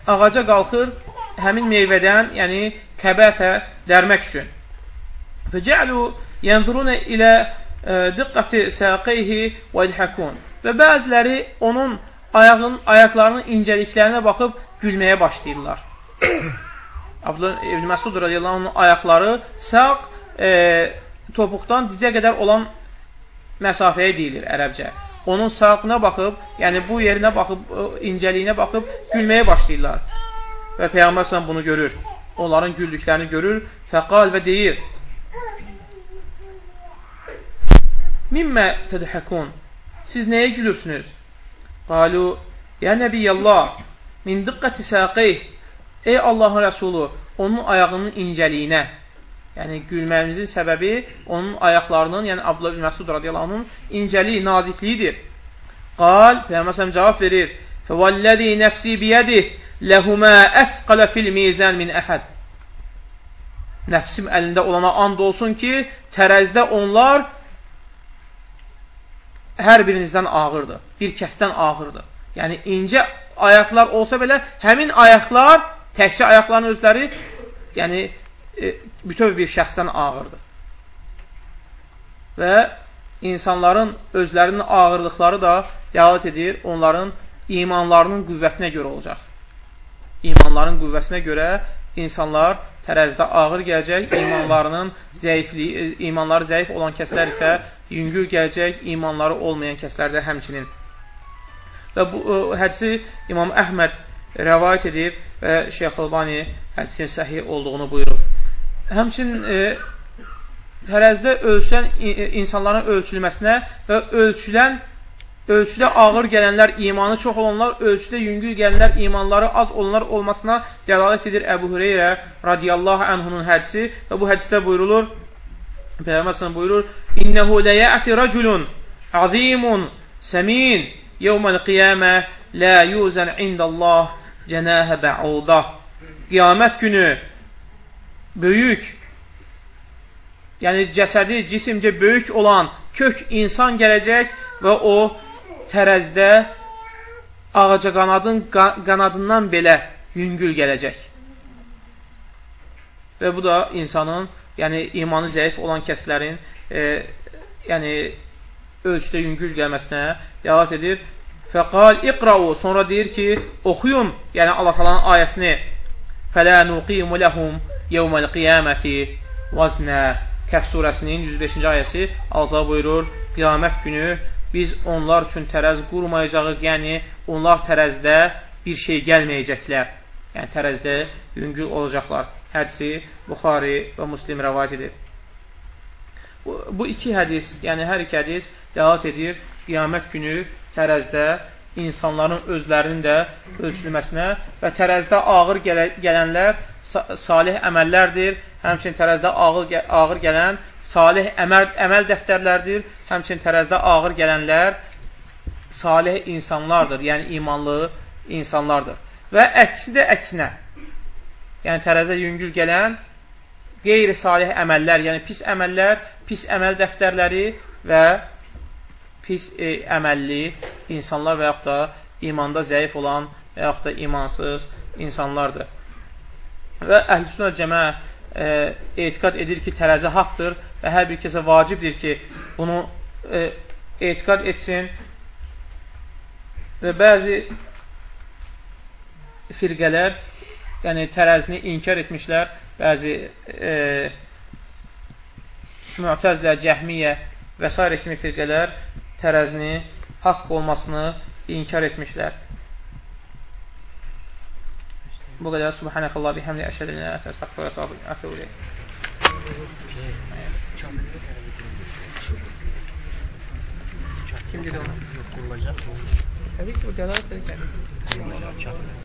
ağaca qalxır, həmin meyvədən, yəni kəbəfə dərmək üçün. Fəcəlu yənzuruna ilə e, diqqəti səqeyhi və ilhəkun. Və bəziləri onun ayağın, ayaqlarının incəliklərinə baxıb gülməyə başlayırlar. Abdullah İbn Məsud radiyallahu anh'ın ayaqları sağ e, topuqdan dizə qədər olan məsafəyə deyilir ərəbcə. Onun sağına baxıb, yəni bu yerinə baxıb, incəliyinə baxıb gülməyə başlayırlar. Və Peyğəmbər bunu görür. Onların güldüklərini görür. Fəqal və deyir, Mimmə tədhəkun Siz nəyə gülürsünüz? Qalu, Ya Nəbiyyəllah, min diqqəti səqeyh ey Allahın rəsulu, onun ayağının incəliyinə, yəni gülməyimizin səbəbi onun ayaqlarının, yəni Abdullah bin Məsud radiyallahu anhın incəliyi, nazikliyidir. Qal, Peyğəmbər cavab verir, Fəvəlləzi nəfsi biyədih, ləhumə əfqələ fil mizən min əhəd. Nəfsim əlində olana and olsun ki, tərəzdə onlar hər birinizdən ağırdır. Bir kəsdən ağırdır. Yəni, incə ayaqlar olsa belə, həmin ayaqlar, təkcə ayaqların özləri, yəni, e, bütöv bir şəxsdən ağırdır. Və insanların özlərinin ağırlıqları da yalət edir, onların imanlarının qüvvətinə görə olacaq. İmanların qüvvəsinə görə insanlar tərəzidə ağır gələcək, imanlarının zəifliyi, imanları zəif olan kəslər isə yüngül gələcək, imanları olmayan kəslər də həmçinin. Və bu ə, hədisi İmam Əhməd rəvayət edib və Şeyx Albani hədisin səhih olduğunu buyurur. Həmçinin e, tərəzidə ölçülən insanların ölçülməsinə və ölçülən ölçüdə ağır gələnlər, imanı çox olanlar, ölçüdə yüngül gələnlər, imanları az olanlar olmasına dəlalət edir Əbu Hüreyrə radiyallahu anhunun hədisi və bu hədisdə buyurulur, Peyğəmbər buyurur, İnnəhu ləyəti rəculun azimun səmin yevməl qiyamə lə yuzən indəllah cənəhə bə'udah Qiyamət günü böyük, yəni cəsədi, cisimcə böyük olan kök insan gələcək və o tərəzdə ağaca qanadın qanadından belə yüngül gələcək. Və bu da insanın, yəni imanı zəif olan kəslərin e, yəni ölçüdə yüngül gəlməsinə dəlat edir. Fəqal iqra'u sonra deyir ki, oxuyun, yəni Allah talanın ayəsini. Fələ nuqimu ləhum yevməl qiyaməti vəznə Kəhv surəsinin 105-ci ayəsi Allah buyurur, qiyamət günü biz onlar üçün tərəz qurmayacağıq, yəni onlar tərəzdə bir şey gəlməyəcəklər. Yəni tərəzdə yüngül olacaqlar. Hədisi Buxari və Muslim rəvayət edir. Bu, bu iki hədis, yəni hər iki hədis dəlat edir qiyamət günü tərəzdə insanların özlərinin də ölçülməsinə və tərəzdə ağır gələ, gələnlər salih əməllərdir. Həmçin tərəzdə ağır, ağır gələn salih əməl, əməl dəftərlərdir. Həmçin tərəzdə ağır gələnlər salih insanlardır, yəni imanlı insanlardır. Və əksi də əksinə. Yəni tərəzdə yüngül gələn qeyri-salih əməllər, yəni pis əməllər, pis əməl dəftərləri və pis e, əməlli insanlar və yaxud da imanda zəif olan və yaxud da imansız insanlardır. Və əhl-i cəmə e, etiqad edir ki, tərəzi haqdır və hər bir kəsə vacibdir ki, bunu e, etiqad etsin və bəzi firqələr yəni tərəzini inkar etmişlər, bəzi e, müətəzlə, cəhmiyə və s. kimi firqələr tərəzini haqq olmasını inkar etmişlər. Bu qədər. Subhanəkallah bihəmli əşədinə ətəstəqfirə ətəvlə. Kim dedi onu? Qurulacaq. Təbii ki, bu dəlalət edir.